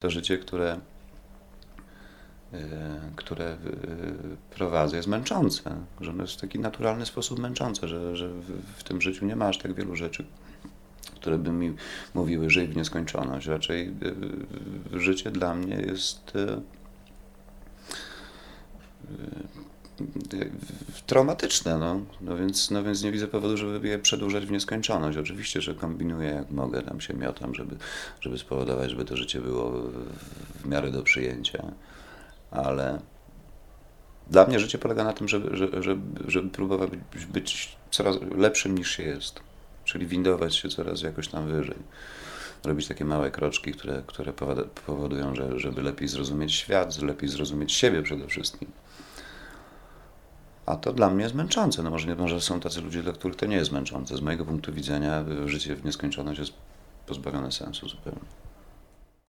To życie, które, y, które y, prowadzę, jest męczące, że ono jest w taki naturalny sposób męczące, że, że w, tym życiu nie ma aż tak wielu rzeczy, które by mi mówiły, żyj w nieskończoność. Raczej y, życie dla mnie jest traumatyczne, no. No, więc, no więc nie widzę powodu, żeby je przedłużać w nieskończoność. Oczywiście, że kombinuję jak mogę, tam się miotam, żeby, żeby spowodować, żeby to życie było w, miarę do przyjęcia, ale dla mnie życie polega na tym, żeby, żeby, żeby, próbować być, coraz lepszym niż się jest, czyli windować się coraz jakoś tam wyżej. Robić takie małe kroczki, które, które powodu- powodują, że, żeby lepiej zrozumieć świat, lepiej zrozumieć siebie przede wszystkim. A to dla mnie jest męczące. No może, nie, może są tacy ludzie, dla których to nie jest męczące. Z mojego punktu widzenia y, życie w nieskończoność jest pozbawione sensu zupełnie.